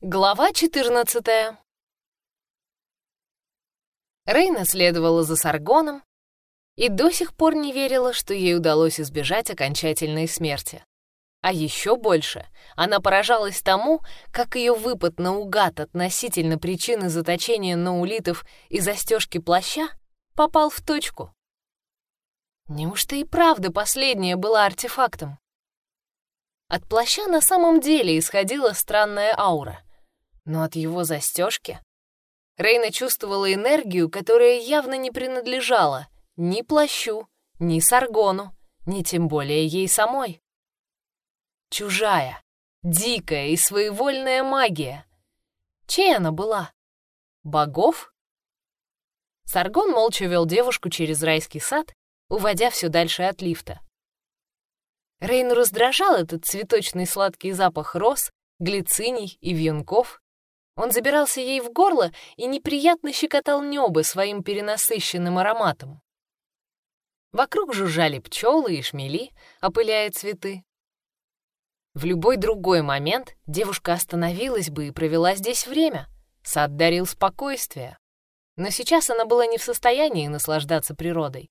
Глава 14 Рейна следовала за Саргоном и до сих пор не верила, что ей удалось избежать окончательной смерти. А еще больше она поражалась тому, как ее выпад наугад относительно причины заточения наулитов и застежки плаща попал в точку. Неужто и правда последняя была артефактом? От плаща на самом деле исходила странная аура — но от его застежки Рейна чувствовала энергию, которая явно не принадлежала ни плащу, ни Саргону, ни тем более ей самой. Чужая, дикая и своевольная магия. Чей она была? Богов? Саргон молча вел девушку через райский сад, уводя все дальше от лифта. Рейну раздражал этот цветочный сладкий запах роз, глициний и вьюнков, он забирался ей в горло и неприятно щекотал небо своим перенасыщенным ароматом. Вокруг жужжали пчелы и шмели, опыляя цветы. В любой другой момент девушка остановилась бы и провела здесь время. Сад дарил спокойствие. Но сейчас она была не в состоянии наслаждаться природой.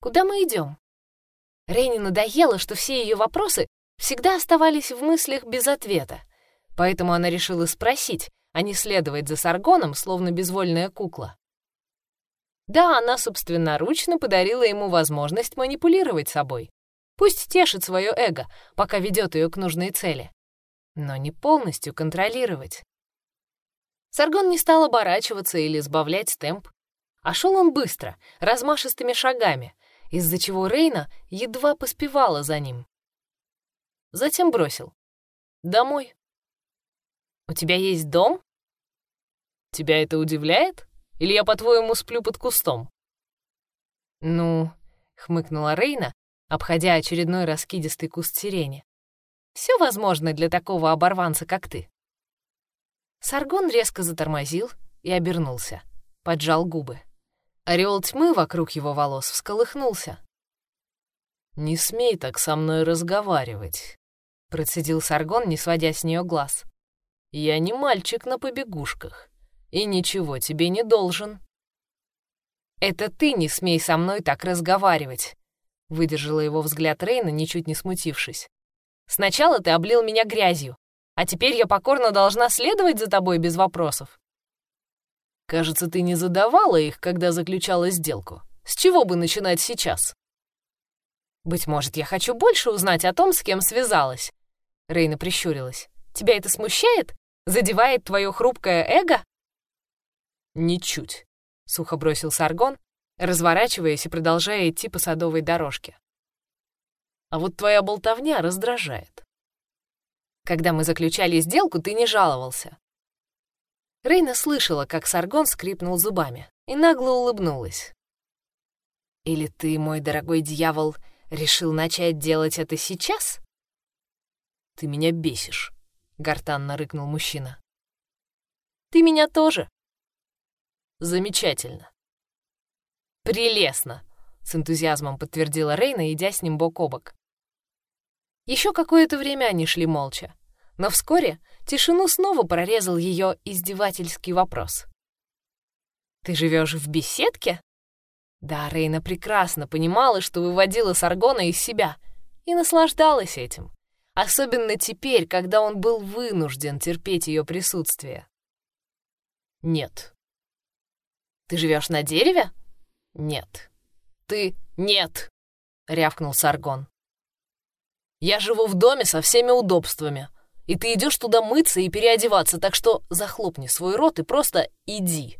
«Куда мы идем?» Рейне надоело, что все ее вопросы всегда оставались в мыслях без ответа. Поэтому она решила спросить, а не следовать за Саргоном, словно безвольная кукла. Да, она собственноручно подарила ему возможность манипулировать собой. Пусть тешит свое эго, пока ведет ее к нужной цели. Но не полностью контролировать. Саргон не стал оборачиваться или сбавлять темп. А шел он быстро, размашистыми шагами, из-за чего Рейна едва поспевала за ним. Затем бросил. «Домой». «У тебя есть дом?» «Тебя это удивляет? Или я, по-твоему, сплю под кустом?» «Ну...» — хмыкнула Рейна, обходя очередной раскидистый куст сирени. «Все возможно для такого оборванца, как ты». Саргон резко затормозил и обернулся, поджал губы. Ореол тьмы вокруг его волос всколыхнулся. «Не смей так со мной разговаривать», — процедил Саргон, не сводя с нее глаз. Я не мальчик на побегушках и ничего тебе не должен. Это ты не смей со мной так разговаривать, выдержала его взгляд Рейна, ничуть не смутившись. Сначала ты облил меня грязью, а теперь я покорно должна следовать за тобой без вопросов. Кажется, ты не задавала их, когда заключала сделку. С чего бы начинать сейчас? Быть может, я хочу больше узнать о том, с кем связалась. Рейна прищурилась. Тебя это смущает? Задевает твое хрупкое эго?» «Ничуть», — сухо бросил Саргон, разворачиваясь и продолжая идти по садовой дорожке. «А вот твоя болтовня раздражает. Когда мы заключали сделку, ты не жаловался». Рейна слышала, как Саргон скрипнул зубами и нагло улыбнулась. «Или ты, мой дорогой дьявол, решил начать делать это сейчас?» «Ты меня бесишь», гортанно рыкнул мужчина. Ты меня тоже. Замечательно. Прелестно, с энтузиазмом подтвердила Рейна, идя с ним бок о бок. Еще какое-то время они шли молча, но вскоре тишину снова прорезал ее издевательский вопрос. «Ты живешь в беседке?» Да, Рейна прекрасно понимала, что выводила Саргона из себя, и наслаждалась этим особенно теперь, когда он был вынужден терпеть ее присутствие. Нет. Ты живешь на дереве? Нет. Ты нет, рявкнул Саргон. Я живу в доме со всеми удобствами, и ты идешь туда мыться и переодеваться, так что захлопни свой рот и просто иди.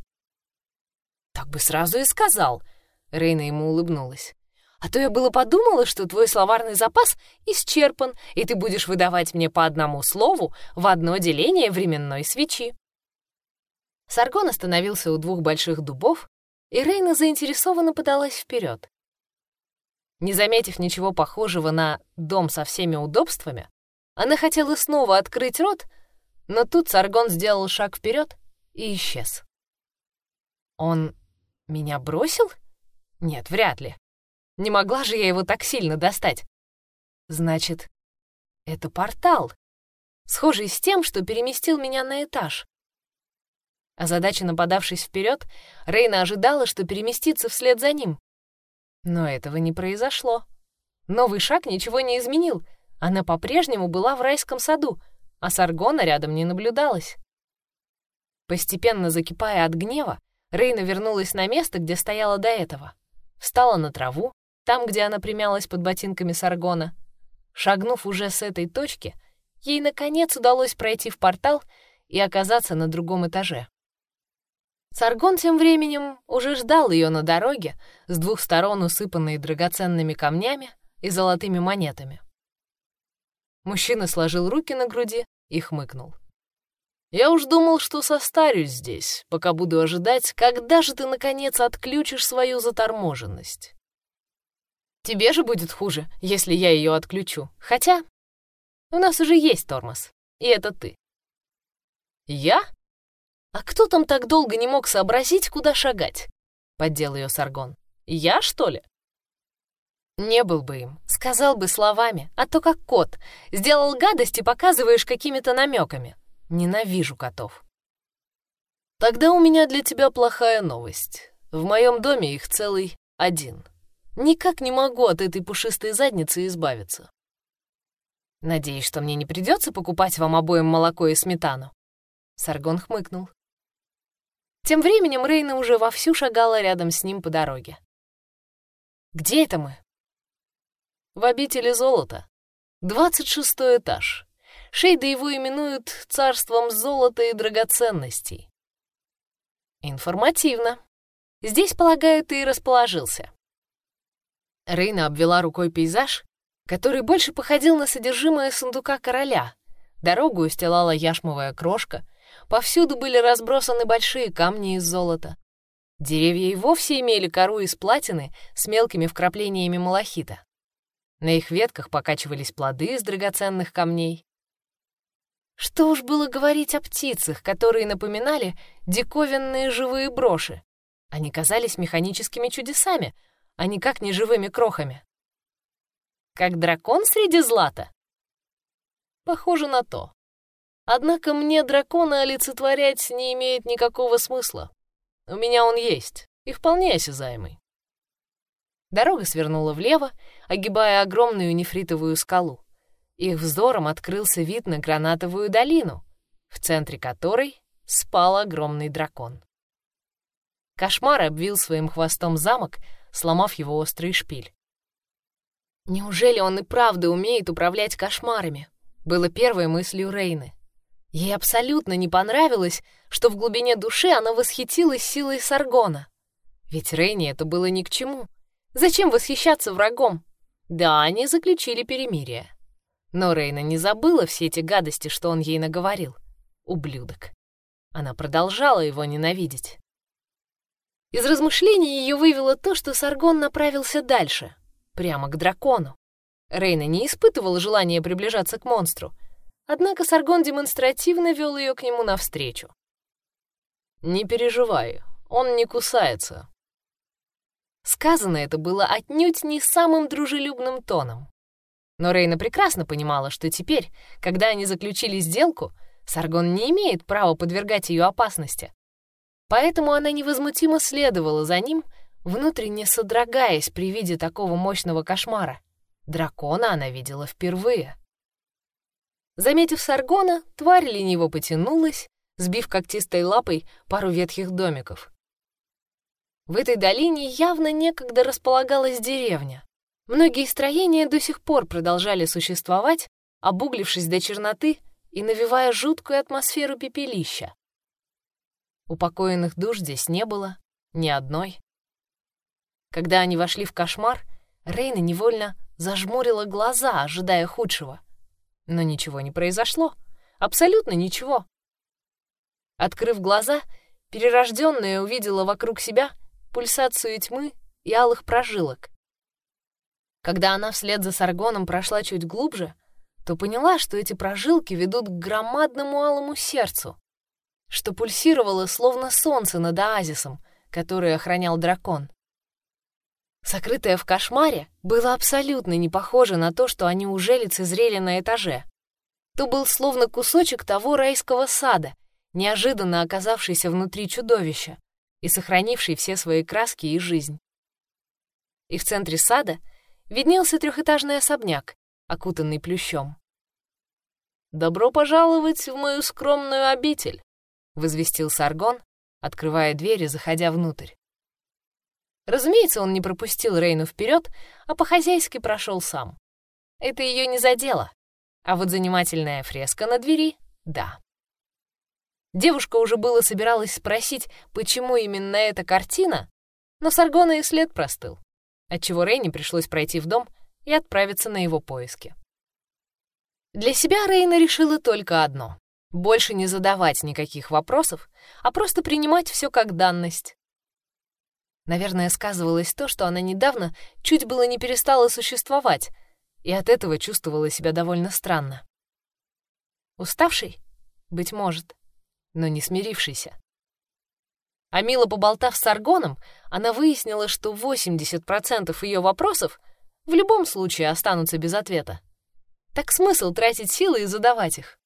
Так бы сразу и сказал. Рейна ему улыбнулась. А то я было подумала, что твой словарный запас исчерпан, и ты будешь выдавать мне по одному слову в одно деление временной свечи. Саргон остановился у двух больших дубов, и Рейна заинтересованно подалась вперед. Не заметив ничего похожего на дом со всеми удобствами, она хотела снова открыть рот, но тут Саргон сделал шаг вперед и исчез. Он меня бросил? Нет, вряд ли. Не могла же я его так сильно достать. Значит, это портал. схожий с тем, что переместил меня на этаж. Озадаченно подавшись вперед, Рейна ожидала, что переместится вслед за ним. Но этого не произошло. Новый шаг ничего не изменил. Она по-прежнему была в райском саду, а Саргона рядом не наблюдалось. Постепенно закипая от гнева, Рейна вернулась на место, где стояла до этого. Встала на траву, там, где она примялась под ботинками Саргона. Шагнув уже с этой точки, ей, наконец, удалось пройти в портал и оказаться на другом этаже. Саргон тем временем уже ждал ее на дороге, с двух сторон усыпанной драгоценными камнями и золотыми монетами. Мужчина сложил руки на груди и хмыкнул. «Я уж думал, что состарюсь здесь, пока буду ожидать, когда же ты, наконец, отключишь свою заторможенность. Тебе же будет хуже, если я ее отключу. Хотя у нас уже есть тормоз, и это ты». «Я?» «А кто там так долго не мог сообразить, куда шагать?» — поддел ее Саргон. «Я, что ли?» Не был бы им, сказал бы словами, а то как кот. Сделал гадость и показываешь какими-то намеками. Ненавижу котов. Тогда у меня для тебя плохая новость. В моем доме их целый один. Никак не могу от этой пушистой задницы избавиться. Надеюсь, что мне не придется покупать вам обоим молоко и сметану. Саргон хмыкнул. Тем временем Рейна уже вовсю шагала рядом с ним по дороге. «Где это мы?» «В обители золота. Двадцать шестой этаж. Шейда его именуют царством золота и драгоценностей». «Информативно. Здесь, полагаю, ты и расположился». Рейна обвела рукой пейзаж, который больше походил на содержимое сундука короля. Дорогу устилала яшмовая крошка — Повсюду были разбросаны большие камни из золота. Деревья и вовсе имели кору из платины с мелкими вкраплениями малахита. На их ветках покачивались плоды из драгоценных камней. Что уж было говорить о птицах, которые напоминали диковинные живые броши. Они казались механическими чудесами, а никак не живыми крохами. Как дракон среди злата? Похоже на то. Однако мне дракона олицетворять не имеет никакого смысла. У меня он есть, и вполне осязаемый. Дорога свернула влево, огибая огромную нефритовую скалу. Их взором открылся вид на гранатовую долину, в центре которой спал огромный дракон. Кошмар обвил своим хвостом замок, сломав его острый шпиль. Неужели он и правда умеет управлять кошмарами? Было первой мыслью Рейны. Ей абсолютно не понравилось, что в глубине души она восхитилась силой Саргона. Ведь Рейни это было ни к чему. Зачем восхищаться врагом? Да, они заключили перемирие. Но Рейна не забыла все эти гадости, что он ей наговорил. Ублюдок. Она продолжала его ненавидеть. Из размышлений ее вывело то, что Саргон направился дальше, прямо к дракону. Рейна не испытывала желания приближаться к монстру — Однако Саргон демонстративно вел ее к нему навстречу. «Не переживай, он не кусается». Сказано это было отнюдь не самым дружелюбным тоном. Но Рейна прекрасно понимала, что теперь, когда они заключили сделку, Саргон не имеет права подвергать ее опасности. Поэтому она невозмутимо следовала за ним, внутренне содрогаясь при виде такого мощного кошмара. Дракона она видела впервые. Заметив Саргона, тварь лениво потянулась, сбив когтистой лапой пару ветхих домиков. В этой долине явно некогда располагалась деревня. Многие строения до сих пор продолжали существовать, обуглившись до черноты и навевая жуткую атмосферу пепелища. Упокоенных душ здесь не было, ни одной. Когда они вошли в кошмар, Рейна невольно зажмурила глаза, ожидая худшего — но ничего не произошло. Абсолютно ничего. Открыв глаза, перерожденная увидела вокруг себя пульсацию тьмы и алых прожилок. Когда она вслед за Саргоном прошла чуть глубже, то поняла, что эти прожилки ведут к громадному алому сердцу, что пульсировало словно солнце над оазисом, который охранял дракон. Сокрытое в кошмаре было абсолютно не похоже на то, что они уже лицезрели на этаже. то был словно кусочек того райского сада, неожиданно оказавшийся внутри чудовища и сохранивший все свои краски и жизнь. И в центре сада виднелся трехэтажный особняк, окутанный плющом. «Добро пожаловать в мою скромную обитель», — возвестил Саргон, открывая дверь и заходя внутрь. Разумеется, он не пропустил Рейну вперед, а по-хозяйски прошел сам. Это ее не задело, а вот занимательная фреска на двери — да. Девушка уже было собиралась спросить, почему именно эта картина, но Саргона и след простыл, отчего Рейне пришлось пройти в дом и отправиться на его поиски. Для себя Рейна решила только одно — больше не задавать никаких вопросов, а просто принимать все как данность. Наверное, сказывалось то, что она недавно чуть было не перестала существовать, и от этого чувствовала себя довольно странно. Уставший? Быть может но не смирившийся. А мило поболтав с Аргоном, она выяснила, что 80% ее вопросов в любом случае останутся без ответа. Так смысл тратить силы и задавать их?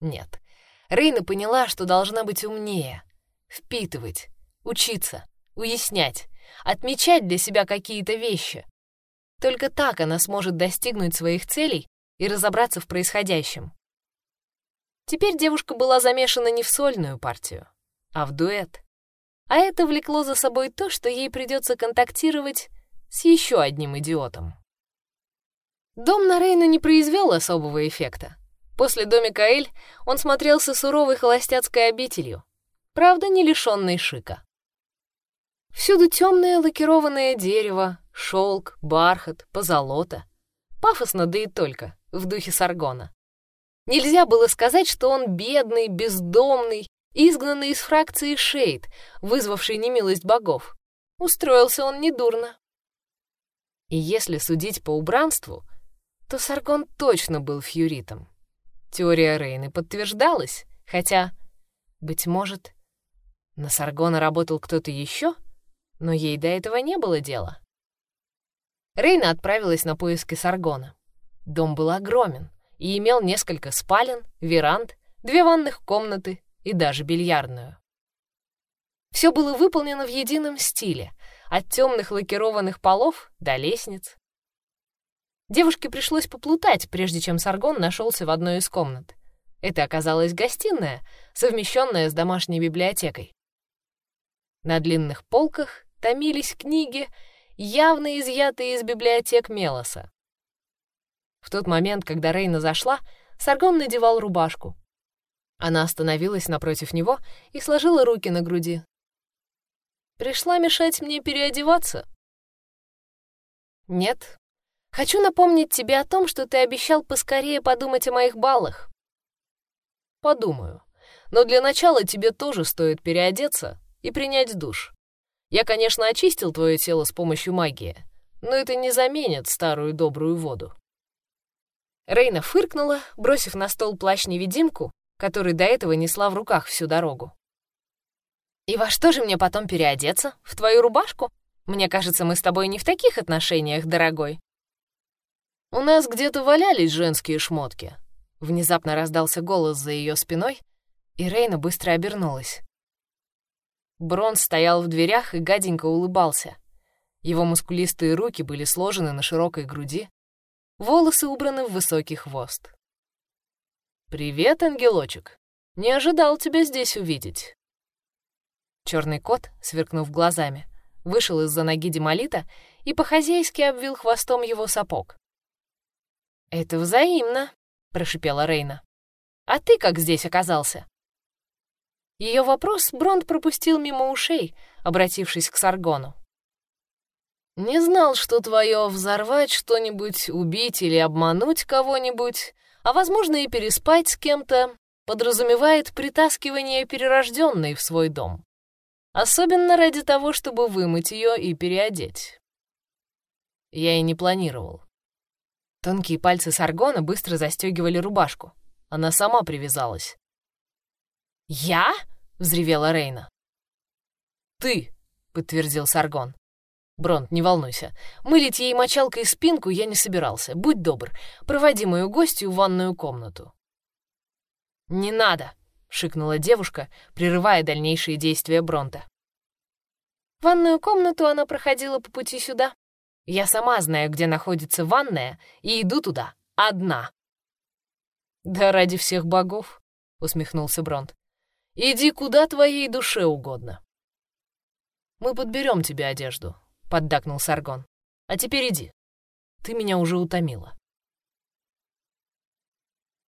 Нет. Рейна поняла, что должна быть умнее, впитывать, учиться, уяснять, отмечать для себя какие-то вещи. Только так она сможет достигнуть своих целей и разобраться в происходящем. Теперь девушка была замешана не в сольную партию, а в дуэт. А это влекло за собой то, что ей придется контактировать с еще одним идиотом. Дом на Рейну не произвел особого эффекта. После домика Эль он смотрелся суровой холостяцкой обителью, правда, не лишенной шика. Всюду темное лакированное дерево, шелк, бархат, позолота. Пафосно, да и только, в духе Саргона. Нельзя было сказать, что он бедный, бездомный, изгнанный из фракции Шейд, вызвавший немилость богов. Устроился он недурно. И если судить по убранству, то Саргон точно был фьюритом. Теория Рейны подтверждалась, хотя, быть может, на Саргона работал кто-то еще, но ей до этого не было дела. Рейна отправилась на поиски Саргона. Дом был огромен и имел несколько спален, веранд, две ванных комнаты и даже бильярдную. Все было выполнено в едином стиле, от темных лакированных полов до лестниц. Девушке пришлось поплутать, прежде чем Саргон нашелся в одной из комнат. Это оказалась гостиная, совмещенная с домашней библиотекой. На длинных полках томились книги, явно изъятые из библиотек Мелоса. В тот момент, когда Рейна зашла, Саргон надевал рубашку. Она остановилась напротив него и сложила руки на груди. «Пришла мешать мне переодеваться?» «Нет. Хочу напомнить тебе о том, что ты обещал поскорее подумать о моих баллах». «Подумаю. Но для начала тебе тоже стоит переодеться и принять душ. Я, конечно, очистил твое тело с помощью магии, но это не заменит старую добрую воду». Рейна фыркнула, бросив на стол плащ-невидимку, который до этого несла в руках всю дорогу. «И во что же мне потом переодеться? В твою рубашку? Мне кажется, мы с тобой не в таких отношениях, дорогой». «У нас где-то валялись женские шмотки». Внезапно раздался голос за ее спиной, и Рейна быстро обернулась. Брон стоял в дверях и гаденько улыбался. Его мускулистые руки были сложены на широкой груди, волосы убраны в высокий хвост. «Привет, ангелочек! Не ожидал тебя здесь увидеть!» Черный кот, сверкнув глазами, вышел из-за ноги Демолита и по-хозяйски обвил хвостом его сапог. «Это взаимно», — прошипела Рейна. «А ты как здесь оказался?» Ее вопрос Бронд пропустил мимо ушей, обратившись к Саргону. Не знал, что твое взорвать что-нибудь, убить или обмануть кого-нибудь, а, возможно, и переспать с кем-то, подразумевает притаскивание перерожденной в свой дом. Особенно ради того, чтобы вымыть ее и переодеть. Я и не планировал. Тонкие пальцы Саргона быстро застегивали рубашку. Она сама привязалась. «Я?» — взревела Рейна. «Ты!» — подтвердил Саргон. Бронт, не волнуйся. Мылить ей мочалкой спинку я не собирался. Будь добр, проводи мою гостью в ванную комнату. «Не надо!» — шикнула девушка, прерывая дальнейшие действия Бронта. Ванную комнату она проходила по пути сюда. Я сама знаю, где находится ванная, и иду туда, одна. «Да ради всех богов!» — усмехнулся Бронт. «Иди куда твоей душе угодно». «Мы подберем тебе одежду», — поддакнул Саргон. «А теперь иди. Ты меня уже утомила».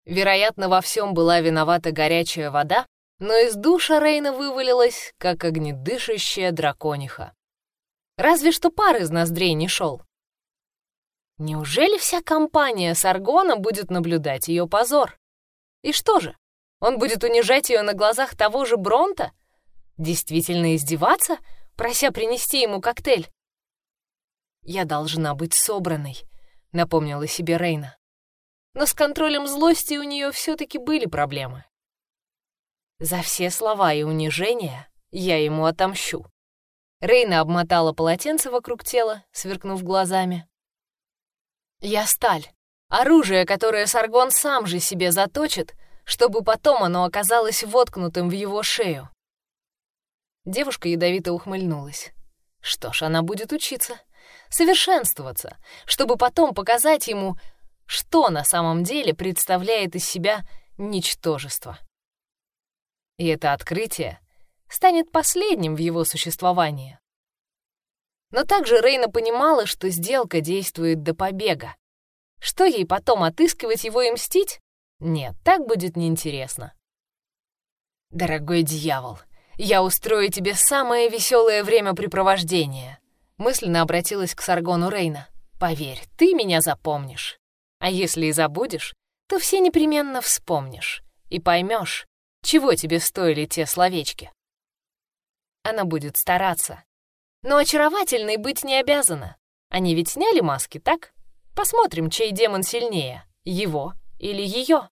Вероятно, во всем была виновата горячая вода, но из душа Рейна вывалилась, как огнедышащая дракониха. Разве что пар из ноздрей не шел. Неужели вся компания Саргона будет наблюдать ее позор? И что же, он будет унижать ее на глазах того же Бронта? Действительно издеваться, прося принести ему коктейль? «Я должна быть собранной», — напомнила себе Рейна. Но с контролем злости у нее все-таки были проблемы. За все слова и унижения я ему отомщу. Рейна обмотала полотенце вокруг тела, сверкнув глазами. Я сталь. Оружие, которое Саргон сам же себе заточит, чтобы потом оно оказалось воткнутым в его шею. Девушка ядовито ухмыльнулась. Что ж, она будет учиться совершенствоваться, чтобы потом показать ему, что на самом деле представляет из себя ничтожество. И это открытие станет последним в его существовании. Но также Рейна понимала, что сделка действует до побега. Что ей потом отыскивать его и мстить? Нет, так будет неинтересно. «Дорогой дьявол, я устрою тебе самое веселое времяпрепровождение», мысленно обратилась к Саргону Рейна. «Поверь, ты меня запомнишь. А если и забудешь, то все непременно вспомнишь и поймешь, чего тебе стоили те словечки». Она будет стараться. Но очаровательной быть не обязана. Они ведь сняли маски, так? Посмотрим, чей демон сильнее, его или ее.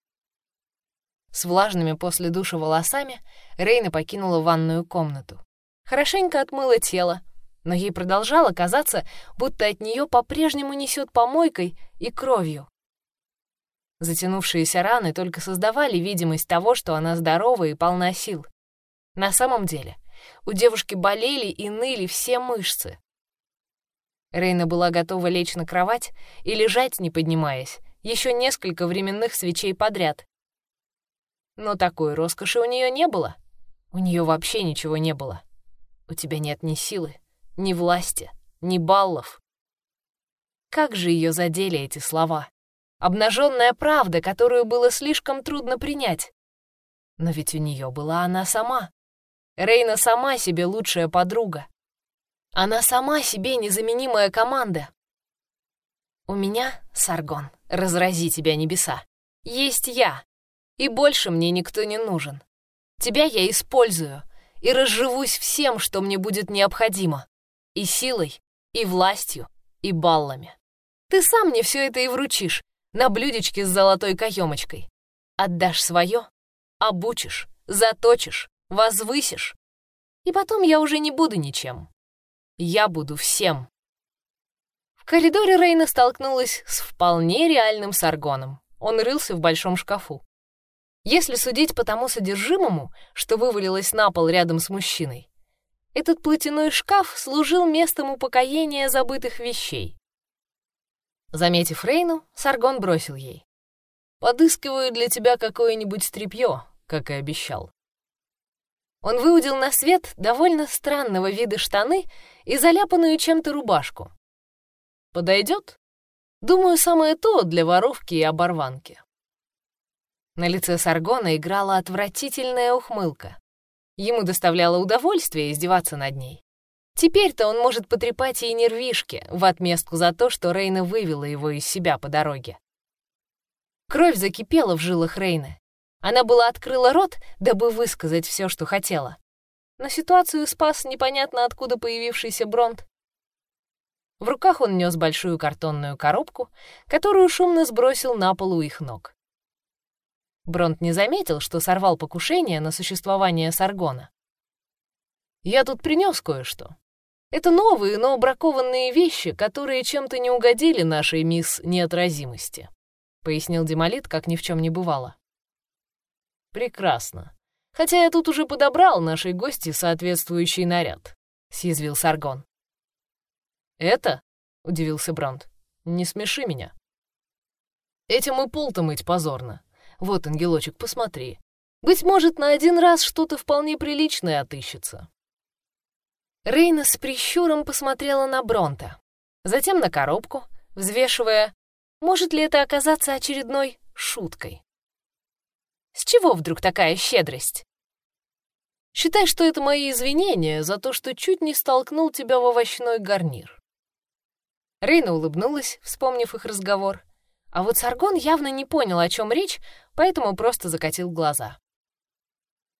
С влажными после душа волосами Рейна покинула ванную комнату. Хорошенько отмыла тело, но ей продолжало казаться, будто от нее по-прежнему несет помойкой и кровью. Затянувшиеся раны только создавали видимость того, что она здорова и полна сил. На самом деле у девушки болели и ныли все мышцы. Рейна была готова лечь на кровать и лежать, не поднимаясь, еще несколько временных свечей подряд. Но такой роскоши у нее не было. У нее вообще ничего не было. У тебя нет ни силы, ни власти, ни баллов. Как же ее задели эти слова? Обнаженная правда, которую было слишком трудно принять. Но ведь у нее была она сама. Рейна сама себе лучшая подруга. Она сама себе незаменимая команда. У меня, Саргон, разрази тебя небеса, есть я, и больше мне никто не нужен. Тебя я использую и разживусь всем, что мне будет необходимо. И силой, и властью, и баллами. Ты сам мне все это и вручишь, на блюдечке с золотой каемочкой. Отдашь свое, обучишь, заточишь, возвысишь. И потом я уже не буду ничем. Я буду всем. В коридоре Рейна столкнулась с вполне реальным Саргоном. Он рылся в большом шкафу. Если судить по тому содержимому, что вывалилось на пол рядом с мужчиной, этот платяной шкаф служил местом упокоения забытых вещей. Заметив Рейну, Саргон бросил ей. «Подыскиваю для тебя какое-нибудь стряпье, как и обещал». Он выудил на свет довольно странного вида штаны и заляпанную чем-то рубашку. «Подойдет?» Думаю, самое то для воровки и оборванки. На лице Саргона играла отвратительная ухмылка. Ему доставляло удовольствие издеваться над ней. Теперь-то он может потрепать ей нервишки в отместку за то, что Рейна вывела его из себя по дороге. Кровь закипела в жилах Рейны. Она была открыла рот, дабы высказать все, что хотела. Но ситуацию спас непонятно откуда появившийся Бронт. В руках он нес большую картонную коробку, которую шумно сбросил на полу их ног. Бронт не заметил, что сорвал покушение на существование Саргона. «Я тут принес кое-что. Это новые, но бракованные вещи, которые чем-то не угодили нашей мисс неотразимости», — пояснил Демолит, как ни в чем не бывало. «Прекрасно. Хотя я тут уже подобрал нашей гости соответствующий наряд», — съязвил Саргон. «Это?» — удивился Бронт. «Не смеши меня». «Этим и пол-то мыть позорно. Вот, ангелочек, посмотри. Быть может, на один раз что-то вполне приличное отыщется». Рейна с прищуром посмотрела на Бронта, затем на коробку, взвешивая, может ли это оказаться очередной шуткой. «С чего вдруг такая щедрость?» «Считай, что это мои извинения за то, что чуть не столкнул тебя в овощной гарнир». Рейна улыбнулась, вспомнив их разговор, а вот Саргон явно не понял, о чем речь, поэтому просто закатил глаза.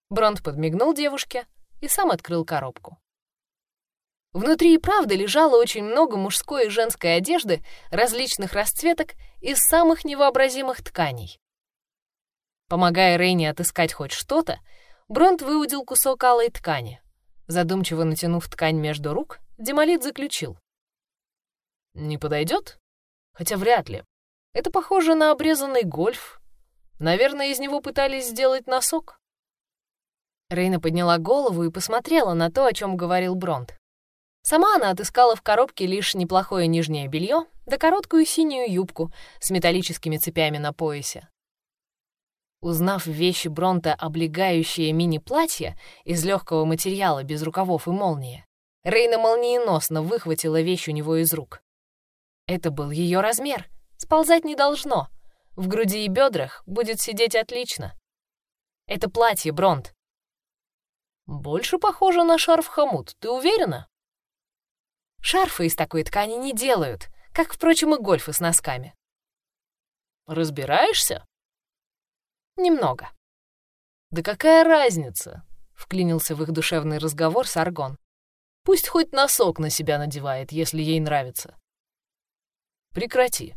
Бронт подмигнул девушке и сам открыл коробку. Внутри и правда лежало очень много мужской и женской одежды различных расцветок из самых невообразимых тканей. Помогая Рейне отыскать хоть что-то, Бронт выудил кусок алой ткани. Задумчиво натянув ткань между рук, Демолит заключил. «Не подойдет? Хотя вряд ли. Это похоже на обрезанный гольф. Наверное, из него пытались сделать носок». Рейна подняла голову и посмотрела на то, о чем говорил Бронт. Сама она отыскала в коробке лишь неплохое нижнее белье да короткую синюю юбку с металлическими цепями на поясе. Узнав вещи Бронта облегающее мини-платье из легкого материала без рукавов и молнии, Рейна молниеносно выхватила вещь у него из рук. Это был ее размер, сползать не должно. В груди и бедрах будет сидеть отлично. Это платье, Бронт. Больше похоже на шарф-хомут, ты уверена? Шарфы из такой ткани не делают, как, впрочем, и гольфы с носками. Разбираешься? Немного. Да какая разница? Вклинился в их душевный разговор Саргон. Пусть хоть носок на себя надевает, если ей нравится. Прекрати.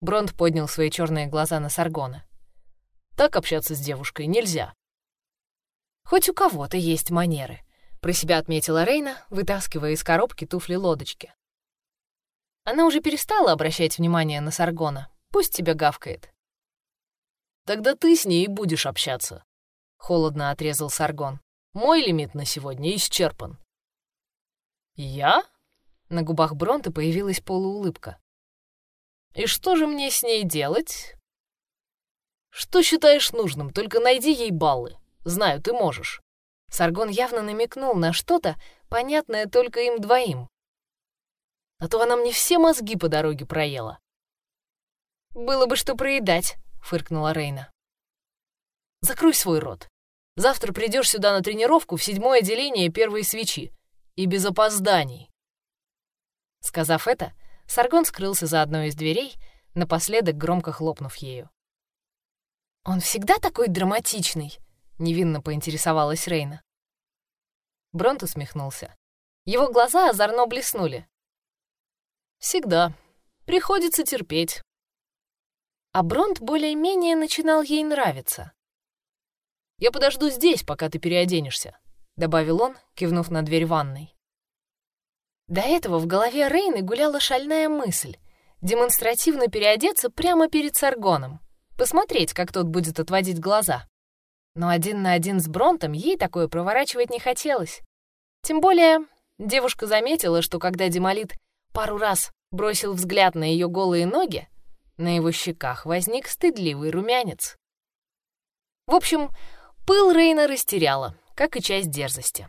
Бронт поднял свои черные глаза на Саргона. Так общаться с девушкой нельзя. Хоть у кого-то есть манеры. Про себя отметила Рейна, вытаскивая из коробки туфли-лодочки. Она уже перестала обращать внимание на Саргона. Пусть тебя гавкает. «Тогда ты с ней будешь общаться», — холодно отрезал Саргон. «Мой лимит на сегодня исчерпан». «Я?» — на губах Бронта появилась полуулыбка. «И что же мне с ней делать?» «Что считаешь нужным? Только найди ей баллы. Знаю, ты можешь». Саргон явно намекнул на что-то, понятное только им двоим. А то она мне все мозги по дороге проела. «Было бы что проедать», — фыркнула Рейна. «Закрой свой рот. Завтра придешь сюда на тренировку в седьмое отделение первой свечи. И без опозданий». Сказав это, Саргон скрылся за одной из дверей, напоследок громко хлопнув ею. «Он всегда такой драматичный?» — невинно поинтересовалась Рейна. Бронт усмехнулся. Его глаза озорно блеснули. «Всегда. Приходится терпеть». А Бронт более-менее начинал ей нравиться. «Я подожду здесь, пока ты переоденешься», — добавил он, кивнув на дверь ванной. До этого в голове Рейны гуляла шальная мысль — демонстративно переодеться прямо перед Саргоном, посмотреть, как тот будет отводить глаза. Но один на один с Бронтом ей такое проворачивать не хотелось. Тем более девушка заметила, что когда Демолит пару раз бросил взгляд на ее голые ноги, на его щеках возник стыдливый румянец. В общем, пыл Рейна растеряла, как и часть дерзости.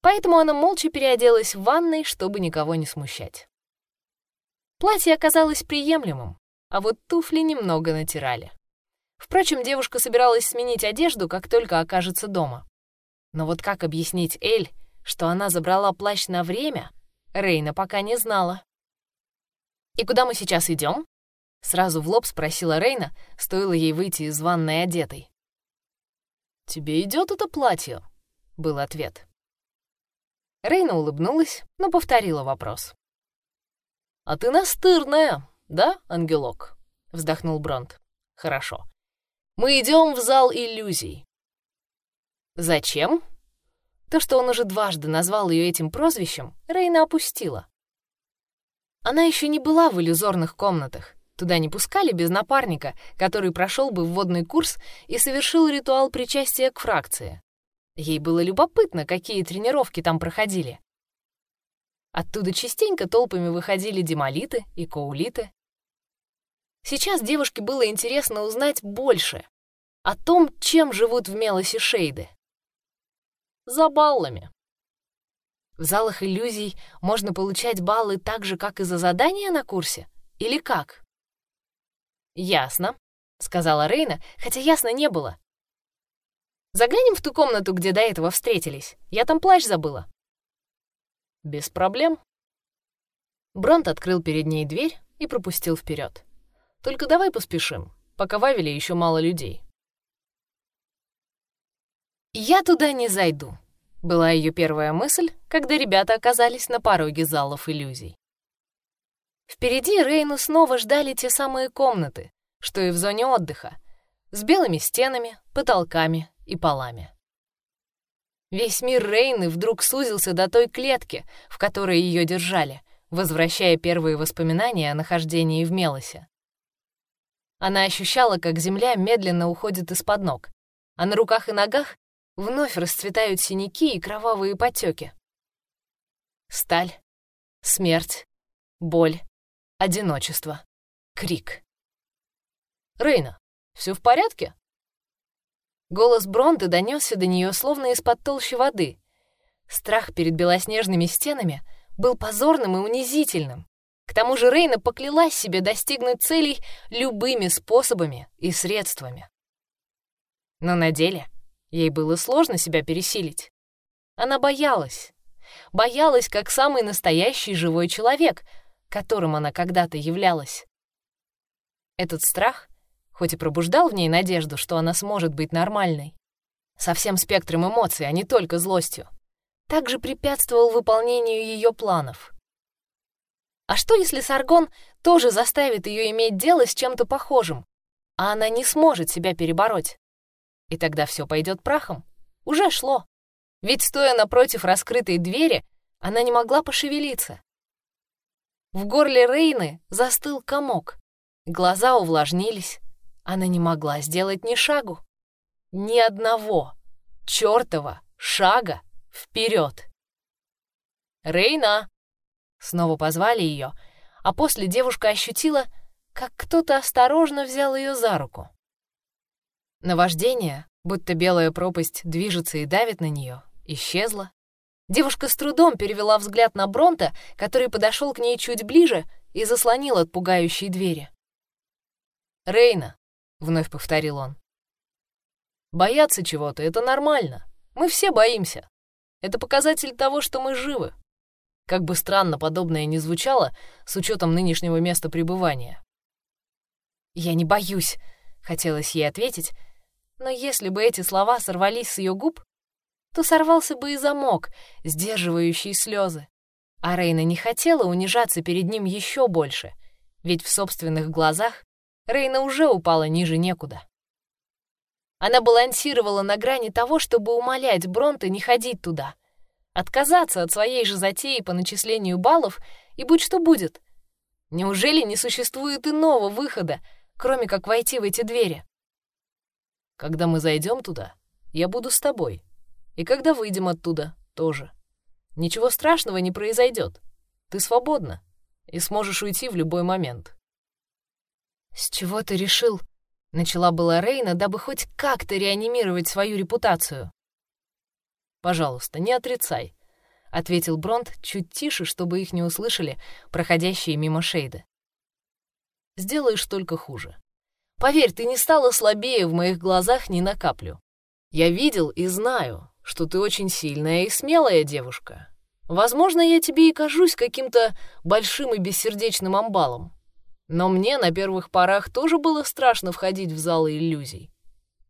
Поэтому она молча переоделась в ванной, чтобы никого не смущать. Платье оказалось приемлемым, а вот туфли немного натирали. Впрочем, девушка собиралась сменить одежду, как только окажется дома. Но вот как объяснить Эль, что она забрала плащ на время, Рейна пока не знала. «И куда мы сейчас идем? Сразу в лоб спросила Рейна, стоило ей выйти из ванной одетой. «Тебе идет это платье?» — был ответ. Рейна улыбнулась, но повторила вопрос. «А ты настырная, да, ангелок?» — вздохнул Бронт. «Хорошо. Мы идем в зал иллюзий. Зачем? То, что он уже дважды назвал ее этим прозвищем, Рейна опустила. Она еще не была в иллюзорных комнатах. Туда не пускали без напарника, который прошел бы вводный курс и совершил ритуал причастия к фракции. Ей было любопытно, какие тренировки там проходили. Оттуда частенько толпами выходили демолиты и коулиты. Сейчас девушке было интересно узнать больше о том, чем живут в Мелосе Шейды. За баллами. В залах иллюзий можно получать баллы так же, как и за задания на курсе? Или как? Ясно, сказала Рейна, хотя ясно не было. Заглянем в ту комнату, где до этого встретились. Я там плащ забыла. Без проблем. Бронт открыл перед ней дверь и пропустил вперед. Только давай поспешим, пока в Авеле еще мало людей. «Я туда не зайду», — была ее первая мысль, когда ребята оказались на пороге залов иллюзий. Впереди Рейну снова ждали те самые комнаты, что и в зоне отдыха, с белыми стенами, потолками и полами. Весь мир Рейны вдруг сузился до той клетки, в которой ее держали, возвращая первые воспоминания о нахождении в Мелосе. Она ощущала, как земля медленно уходит из-под ног, а на руках и ногах вновь расцветают синяки и кровавые потеки. Сталь, смерть, боль, одиночество, крик. «Рейна, все в порядке?» Голос Бронты донесся до нее словно из-под толщи воды. Страх перед белоснежными стенами был позорным и унизительным. К тому же Рейна поклялась себе достигнуть целей любыми способами и средствами. Но на деле Ей было сложно себя пересилить. Она боялась. Боялась, как самый настоящий живой человек, которым она когда-то являлась. Этот страх, хоть и пробуждал в ней надежду, что она сможет быть нормальной, со всем спектром эмоций, а не только злостью, также препятствовал выполнению ее планов. А что, если Саргон тоже заставит ее иметь дело с чем-то похожим, а она не сможет себя перебороть? И тогда все пойдет прахом. Уже шло. Ведь, стоя напротив раскрытой двери, она не могла пошевелиться. В горле Рейны застыл комок. Глаза увлажнились. Она не могла сделать ни шагу. Ни одного чертова шага вперед. «Рейна!» Снова позвали ее, а после девушка ощутила, как кто-то осторожно взял ее за руку. Наваждение, будто белая пропасть движется и давит на нее, исчезло. Девушка с трудом перевела взгляд на Бронта, который подошел к ней чуть ближе и заслонил от пугающей двери. «Рейна», — вновь повторил он. «Бояться чего-то — это нормально. Мы все боимся. Это показатель того, что мы живы. Как бы странно подобное ни звучало с учетом нынешнего места пребывания. «Я не боюсь», — хотелось ей ответить, но если бы эти слова сорвались с ее губ, то сорвался бы и замок, сдерживающий слезы. А Рейна не хотела унижаться перед ним еще больше, ведь в собственных глазах Рейна уже упала ниже некуда. Она балансировала на грани того, чтобы умолять Бронта не ходить туда, отказаться от своей же затеи по начислению баллов и будь что будет. Неужели не существует иного выхода, кроме как войти в эти двери? Когда мы зайдем туда, я буду с тобой. И когда выйдем оттуда, тоже. Ничего страшного не произойдет. Ты свободна и сможешь уйти в любой момент. «С чего ты решил?» — начала была Рейна, дабы хоть как-то реанимировать свою репутацию. «Пожалуйста, не отрицай», — ответил Бронт чуть тише, чтобы их не услышали проходящие мимо Шейда. «Сделаешь только хуже. Поверь, ты не стала слабее в моих глазах ни на каплю. Я видел и знаю, что ты очень сильная и смелая девушка. Возможно, я тебе и кажусь каким-то большим и бессердечным амбалом. Но мне на первых порах тоже было страшно входить в залы иллюзий.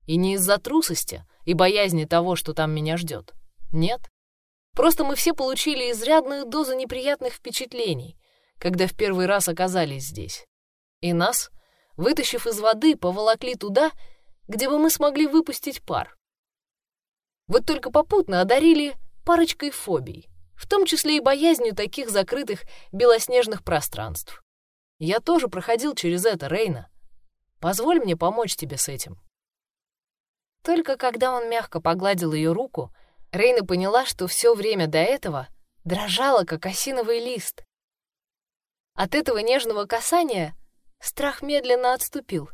И не из-за трусости и боязни того, что там меня ждет. Нет. Просто мы все получили изрядную дозу неприятных впечатлений, когда в первый раз оказались здесь. И нас — вытащив из воды, поволокли туда, где бы мы смогли выпустить пар. Вот только попутно одарили парочкой фобий, в том числе и боязнью таких закрытых белоснежных пространств. Я тоже проходил через это, Рейна. Позволь мне помочь тебе с этим. Только когда он мягко погладил ее руку, Рейна поняла, что все время до этого дрожала, как осиновый лист. От этого нежного касания страх медленно отступил,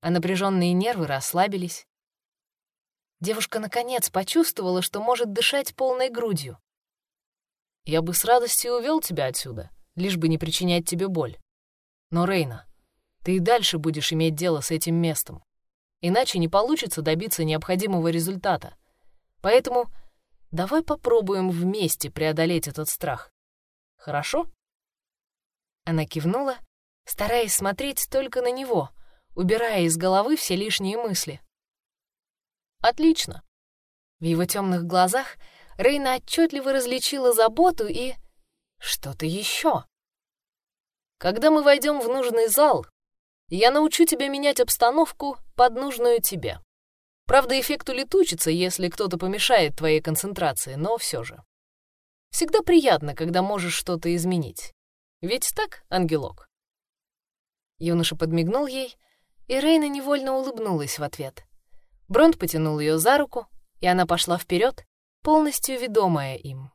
а напряженные нервы расслабились. Девушка наконец почувствовала, что может дышать полной грудью. «Я бы с радостью увел тебя отсюда, лишь бы не причинять тебе боль. Но, Рейна, ты и дальше будешь иметь дело с этим местом. Иначе не получится добиться необходимого результата. Поэтому давай попробуем вместе преодолеть этот страх. Хорошо?» Она кивнула, стараясь смотреть только на него, убирая из головы все лишние мысли. «Отлично!» В его темных глазах Рейна отчетливо различила заботу и... что-то еще. «Когда мы войдем в нужный зал, я научу тебя менять обстановку под нужную тебе. Правда, эффект улетучится, если кто-то помешает твоей концентрации, но все же. Всегда приятно, когда можешь что-то изменить. Ведь так, ангелок?» Юноша подмигнул ей, и Рейна невольно улыбнулась в ответ. Бронт потянул ее за руку, и она пошла вперед, полностью ведомая им.